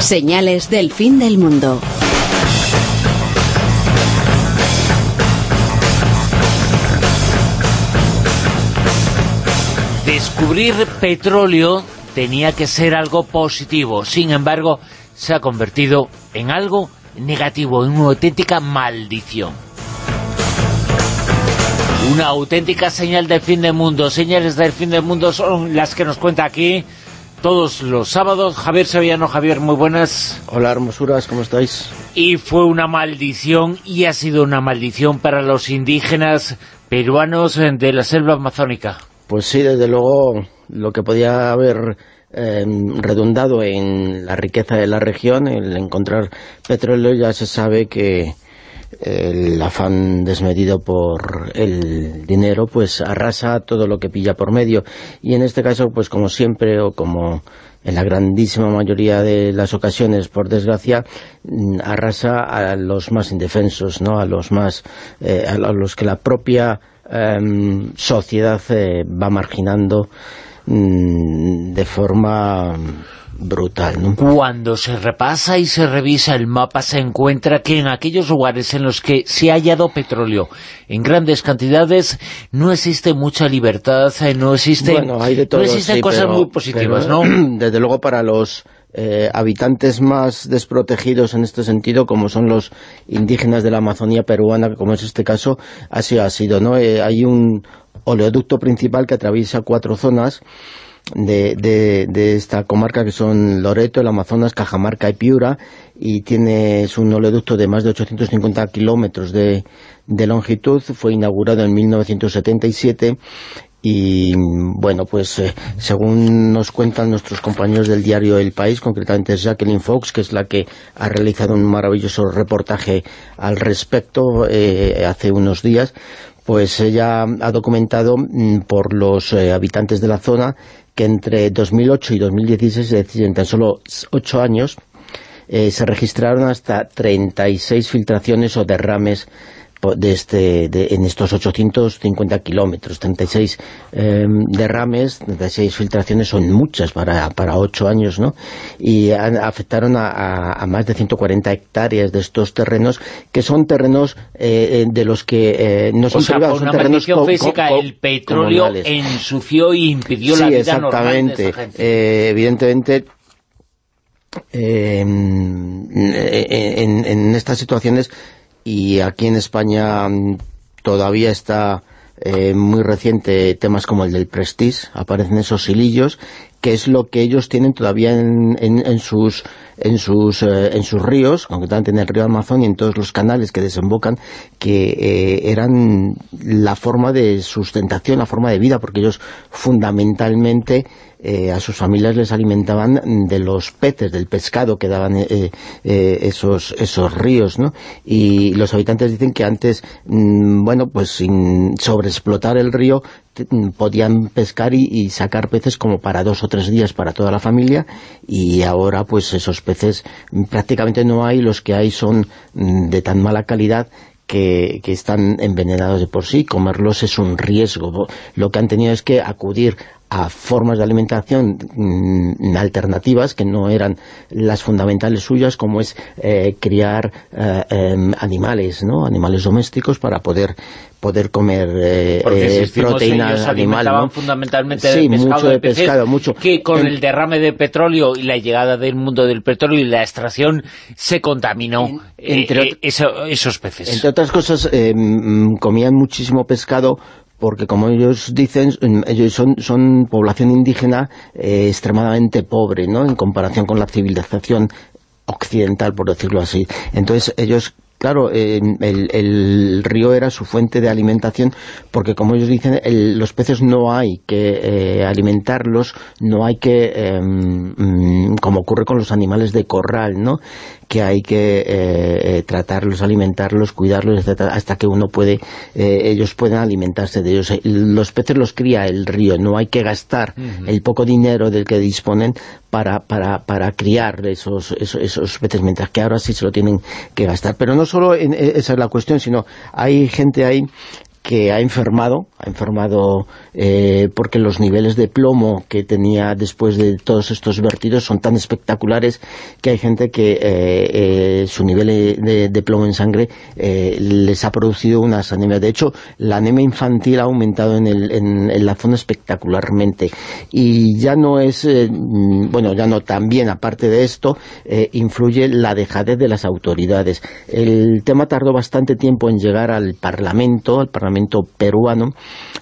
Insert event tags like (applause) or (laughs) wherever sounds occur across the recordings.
Señales del fin del mundo. Descubrir petróleo tenía que ser algo positivo, sin embargo, se ha convertido en algo negativo, en una auténtica maldición. Una auténtica señal del fin del mundo. Señales del fin del mundo son las que nos cuenta aquí todos los sábados. Javier Sevillano, Javier, muy buenas. Hola, hermosuras, ¿cómo estáis? Y fue una maldición, y ha sido una maldición para los indígenas peruanos de la selva amazónica. Pues sí, desde luego, lo que podía haber em, redundado en la riqueza de la región, el encontrar petróleo, ya se sabe que el afán desmedido por el dinero pues arrasa todo lo que pilla por medio. Y en este caso pues como siempre o como en la grandísima mayoría de las ocasiones por desgracia mm, arrasa a los más indefensos no a los más eh, a los que la propia em, sociedad eh, va marginando mm, de forma brutal. ¿no? Cuando se repasa y se revisa el mapa se encuentra que en aquellos lugares en los que se ha hallado petróleo en grandes cantidades no existe mucha libertad, eh, no existen, no existen cosas muy positivas, ¿no? (clears throat) Desde luego para los eh, habitantes más desprotegidos en este sentido, como son los indígenas de la Amazonía peruana, como es este caso, así ha sido, ¿no? Eh, hay un oleoducto principal que atraviesa cuatro zonas de, de, esta comarca que son Loreto, el Amazonas, Cajamarca y Piura y tiene es un oleoducto de más de 850 kilómetros de, de longitud, fue inaugurado en 1977 y bueno, pues eh, según nos cuentan nuestros compañeros del diario El País, concretamente Jacqueline Fox, que es la que ha realizado un maravilloso reportaje al respecto eh, hace unos días, pues ella ha documentado mm, por los eh, habitantes de la zona que entre 2008 y 2016, es decir, en tan solo ocho años, eh, se registraron hasta 36 filtraciones o derrames de este, de, en estos 850 kilómetros, 36 eh, derrames, 36 filtraciones son muchas para, para 8 años, ¿no? Y afectaron a, a, más de 140 hectáreas de estos terrenos, que son terrenos eh, de los que eh, no son o sea, privados, son terrenos física, el petróleo comunales. ensució y impidió sí, la vida exactamente. normal de gente. Eh, evidentemente, eh, en, en estas situaciones y aquí en España mm, todavía está eh, muy reciente temas como el del Prestige, aparecen esos hilillos, que es lo que ellos tienen todavía en, en, en sus en sus eh, en sus ríos, concretamente en el río Amazon y en todos los canales que desembocan, que eh, eran la forma de sustentación, la forma de vida, porque ellos fundamentalmente eh, a sus familias les alimentaban de los peces, del pescado que daban eh, eh, esos, esos ríos, ¿no? Y los habitantes dicen que antes, mmm, bueno, pues sin sobreexplotar el río, podían pescar y, y, sacar peces como para dos o tres días para toda la familia y ahora pues esos peces prácticamente no hay, los que hay son de tan mala calidad que, que, están envenenados de por sí, comerlos es un riesgo. Lo que han tenido es que acudir a formas de alimentación mmm, alternativas que no eran las fundamentales suyas, como es eh, criar eh, eh, animales, ¿no? animales domésticos para poder poder comer eh, proteínas animales. ¿no? fundamentalmente sí, de pescado, mucho de, peces, pescado, mucho. Que con en... el derrame de petróleo y la llegada del mundo del petróleo y la extracción se contaminó en, entre eso, esos peces. Entre otras cosas, comían muchísimo pescado porque como ellos dicen, ellos son, población indígena eh, extremadamente pobre, ¿no?, en comparación con la civilización occidental, por decirlo así. Entonces ellos claro, eh, el, el, río era su fuente de alimentación porque, como ellos dicen, el, los peces no hay que eh, alimentarlos, no hay que, eh, mm, como ocurre con los animales de corral, ¿no?, que hay que eh, tratarlos, alimentarlos, cuidarlos, etcétera, hasta que uno puede, eh, ellos puedan alimentarse de ellos. Los peces los cría el río, no hay que gastar uh -huh. el poco dinero del que disponen para, para, para criar esos, esos, esos, peces, mientras que ahora sí se lo tienen que gastar. Pero no solo en, esa es la cuestión, sino hay gente ahí que ha enfermado, ha enfermado eh, porque los niveles de plomo que tenía después de todos estos vertidos son tan espectaculares que hay gente que eh, eh, su nivel de, plomo en sangre les ha producido unas anemias. De hecho, la anemia infantil ha aumentado en, en, la zona espectacularmente. Y ya no es, bueno, ya no también, aparte de esto, influye la dejadez de las autoridades. El tema tardó bastante tiempo en llegar al Parlamento, al Parlamento peruano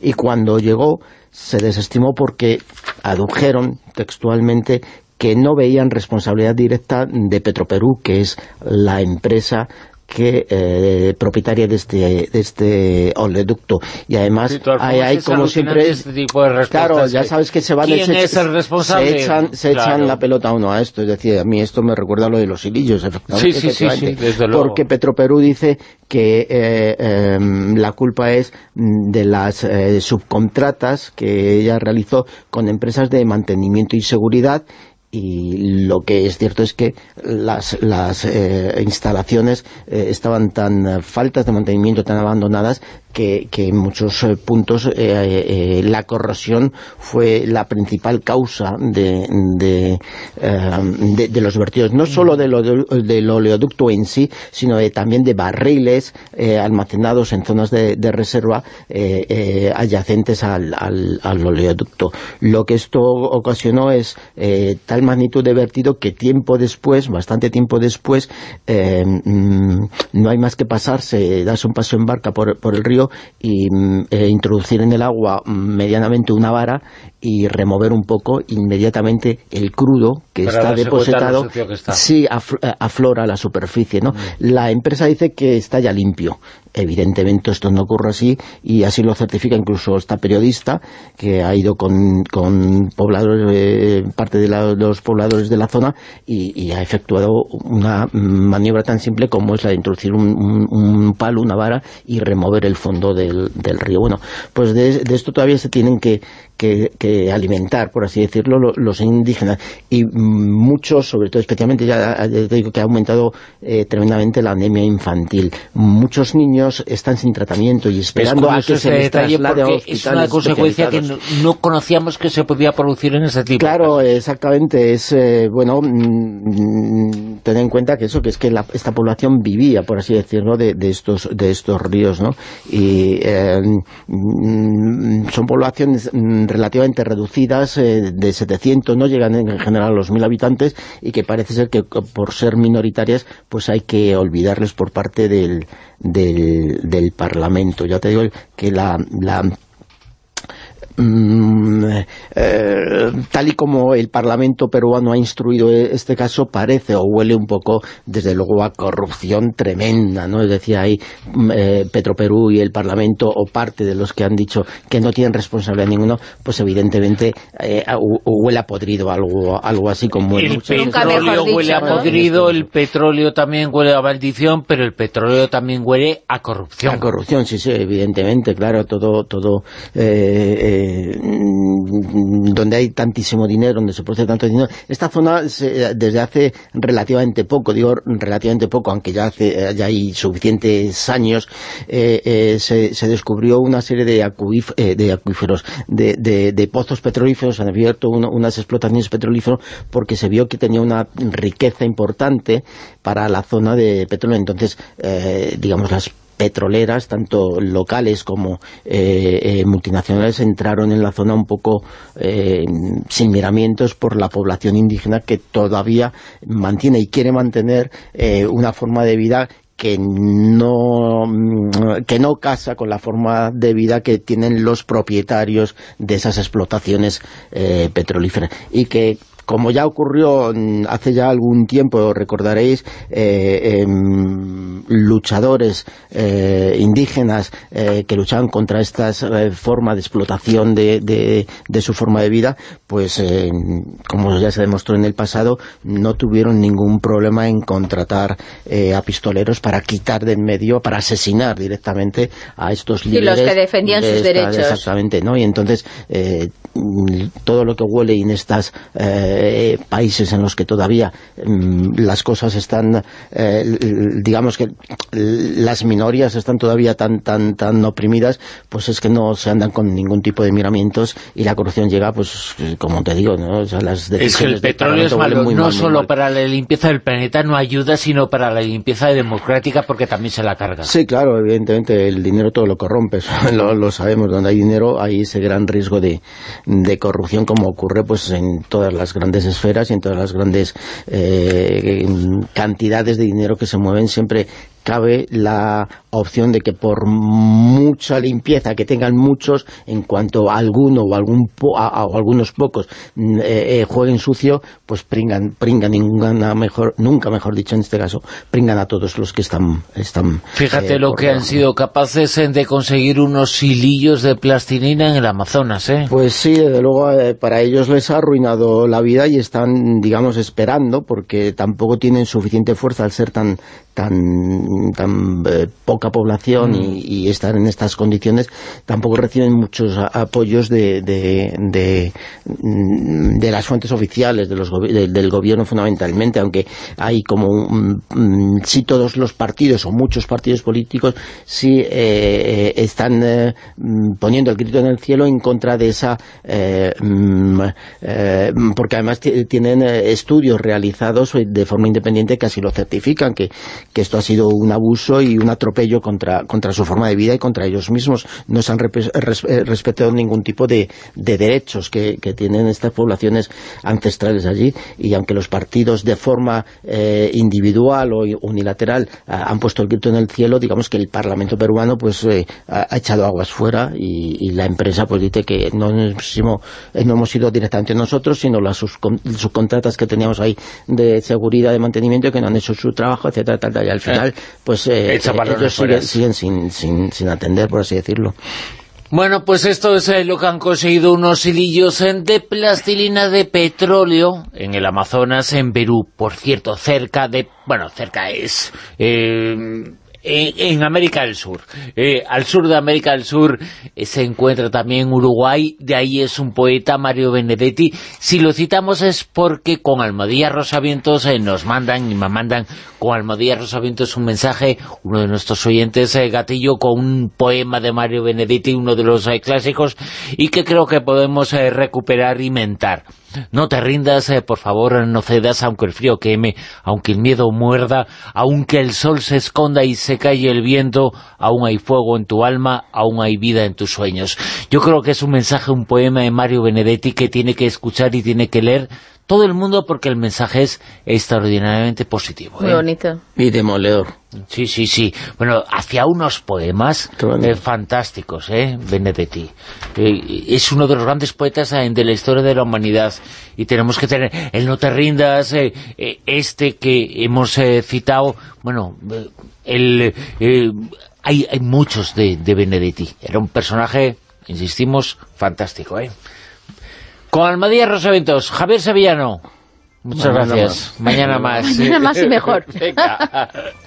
y cuando llegó se desestimó porque adujeron textualmente que no veían responsabilidad directa de Petroperú, que es la empresa que eh, propietaria de este, de este oleoducto y además hay, como siempre este claro ya sabes que se van ¿Quién se, es el responsable? se echan, se echan la pelota uno a esto es decir a mí esto me recuerda a lo de los hilillos efectivamente, sí, sí, sí, desde luego. porque Petroperú dice que eh, em, la culpa es de las eh, subcontratas que ella realizó con empresas de mantenimiento y seguridad y lo que es cierto es que las, las eh, instalaciones eh, estaban tan faltas de mantenimiento, tan abandonadas, que, en muchos eh, puntos la corrosión fue la principal causa de, de, los vertidos, no solo del, del oleoducto en sí, sino también de barriles almacenados en zonas de, reserva adyacentes al, al, oleoducto. Lo que esto ocasionó es tal magnitud de vertido que tiempo después, bastante tiempo después, eh, mm, no hay más que pasarse, darse un paso en barca por, por el río y mm, e introducir en el agua medianamente una vara y remover un poco inmediatamente el crudo que está depositado, sí, aflora a la superficie. ¿no? Mm. La empresa dice que está ya limpio. Evidentemente esto no ocurre así y así lo certifica incluso esta periodista que ha ido con, con pobladores, eh, parte de los pobladores de la zona y, ha efectuado una maniobra tan simple como es la de introducir un, palo, una vara y remover el fondo del, río. Bueno, pues de, esto todavía se tienen que, que, alimentar, por así decirlo, los, indígenas. Y muchos, sobre todo especialmente, ya, te digo que ha aumentado eh, tremendamente la anemia infantil. Muchos niños están sin tratamiento y esperando a que se les traslade a Es una consecuencia que no, conocíamos que se podía producir en ese tipo. Claro, exactamente. Es, eh, bueno, mm, tener en cuenta que eso, que es que esta población vivía, por así decirlo, de, estos, de estos ríos, ¿no? Y eh, son poblaciones mm, relativamente reducidas, eh, de 700, no llegan en general a los 1.000 habitantes, y que parece ser que por ser minoritarias, pues hay que olvidarles por parte del, del, del Parlamento. Ya te digo que la, Mm, eh, tal y como el Parlamento peruano ha instruido este caso, parece o huele un poco, desde luego, a corrupción tremenda, ¿no? Es decir, hay mm, eh, Petroperú y el Parlamento, o parte de los que han dicho que no tienen responsabilidad ninguno, pues evidentemente eh, huele a podrido, algo, algo así como... El petróleo huele a podrido, el petróleo también huele a maldición, pero el petróleo también huele a corrupción. A corrupción, sí, sí, evidentemente, claro, todo... todo eh, Mm, donde hay tantísimo dinero, donde se produce tanto dinero. Esta zona, desde hace relativamente poco, digo relativamente poco, aunque ya hace ya hay suficientes años, eh, eh, se, descubrió una serie de, eh, de acuíferos, de, pozos petrolíferos, han abierto unas explotaciones petrolíferas porque se vio que tenía una riqueza importante para la zona de petróleo. Entonces, digamos, las petroleras, tanto locales como eh, eh, multinacionales, entraron en la zona un poco eh, sin miramientos por la población indígena que todavía mantiene y quiere mantener una forma de vida que no, que no casa con la forma de vida que tienen los propietarios de esas explotaciones petrolíferas. Y que como ya ocurrió hace ya algún tiempo, recordaréis, eh, em, luchadores eh, indígenas eh, que luchaban contra esta forma de explotación de, su forma de vida, pues como ya se demostró en el pasado, no tuvieron ningún problema en contratar a pistoleros para quitar de en medio, para asesinar directamente a estos líderes. Y los que defendían sus derechos. Exactamente, ¿no? Y entonces todo lo que huele en estas eh, países en los que todavía mm, las cosas están, eh, digamos que las minorías están todavía tan tan tan oprimidas, pues es que no se andan con ningún tipo de miramientos y la corrupción llega, pues como te digo, ¿no? las es que el petróleo es malo, no solo para la limpieza del planeta no ayuda, sino para la limpieza democrática porque también se la carga. Sí, claro, evidentemente el dinero todo lo corrompe, (laughs) lo, lo sabemos, donde hay dinero hay ese gran riesgo de, de corrupción como ocurre pues en todas las grandes esferas y en todas las grandes eh, cantidades de dinero que se mueven siempre cabe la opción de que por mucha limpieza que tengan muchos, en cuanto a alguno o, algún algunos pocos mm, eh, eh, jueguen sucio, pues pringan, pringan ninguna mejor, nunca mejor dicho en este caso, pringan a todos los que están... están Fíjate eh, lo que han sido capaces de conseguir unos hilillos de plastilina en el Amazonas, ¿eh? Pues sí, desde luego para ellos les ha arruinado la vida y están, digamos, esperando, porque tampoco tienen suficiente fuerza al ser tan tan, tan eh, poca población mm. y, estar en estas condiciones, tampoco reciben muchos apoyos de, de, mm, de, las fuentes oficiales de los del gobierno fundamentalmente, aunque hay como, um, sí todos los partidos o muchos partidos políticos sí eh, eh, están poniendo el grito en el cielo en contra de esa, porque además tienen estudios realizados de forma independiente que así lo certifican, que que esto ha sido un abuso y un atropello contra, contra su forma de vida y contra ellos mismos. No se han eh, respetado ningún tipo de, de derechos que, que, tienen estas poblaciones ancestrales allí y aunque los partidos de forma eh, individual o unilateral ah, han puesto el grito en el cielo, digamos que el Parlamento peruano pues eh, ha, echado aguas fuera y, la empresa pues dice que no, no hemos sido directamente nosotros, sino las subcontratas que teníamos ahí de seguridad, de mantenimiento que no han hecho su trabajo, etcétera, y al final eh, pues eh, ellos siguen, sin, sin, sin atender, por así decirlo. Bueno, pues esto es eh, lo que han conseguido unos hilillos de plastilina de petróleo en el Amazonas, en Perú, por cierto, cerca de... Bueno, cerca es... Eh, en, América del Sur. Eh, al sur de América del Sur eh, se encuentra también Uruguay, de ahí es un poeta, Mario Benedetti. Si lo citamos es porque con Almodía Rosavientos eh, nos mandan y me mandan con Almodía Rosavientos un mensaje, uno de nuestros oyentes, Gatillo, con un poema de Mario Benedetti, uno de los clásicos, y que creo que podemos recuperar y mentar. No te rindas, eh, por favor, no cedas, aunque el frío queme, aunque el miedo muerda, aunque el sol se esconda y se calle el viento, aún hay fuego en tu alma, aún hay vida en tus sueños. Yo creo que es un mensaje, un poema de Mario Benedetti que tiene que escuchar y tiene que leer todo el mundo porque el mensaje es extraordinariamente positivo. Muy ¿eh? bonito. Y demoledor. Sí, sí, sí. Bueno, hacía unos poemas eh, fantásticos, ¿eh? Benedetti. Eh, es uno de los grandes poetas de la historia de la humanidad. Y tenemos que tener el No te rindas, este que hemos citado. Bueno, el, hay, hay muchos de, de Benedetti. Era un personaje, insistimos, fantástico, ¿eh? Con Almadía Rosaventos, Javier Sevillano. Muchas gracias. Mañana más. Mañana más y mejor. (laughs)